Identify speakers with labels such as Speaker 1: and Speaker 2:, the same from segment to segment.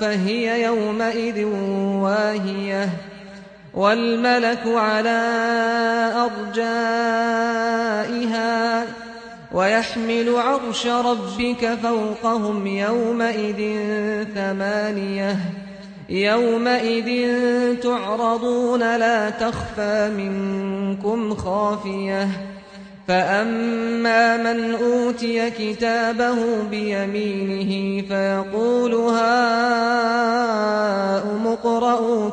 Speaker 1: فهي يومئذ واهية والملك على أرجائها ويحمل عرش ربك فوقهم يومئذ ثمانية يومئذ تعرضون لا تخفى منكم خافية فأما من أوتي كتابه بيمينه فيقول هَٰذَا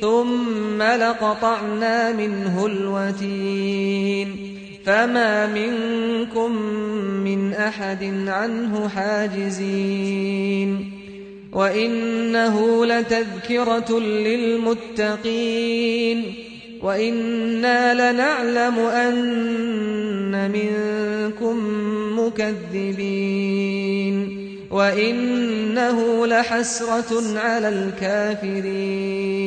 Speaker 1: ثم لقطعنا منه الوتين فما منكم من أحد عنه حاجزين وإنه لتذكرة للمتقين وإنا لنعلم أن منكم مكذبين وإنه لحسرة على الكافرين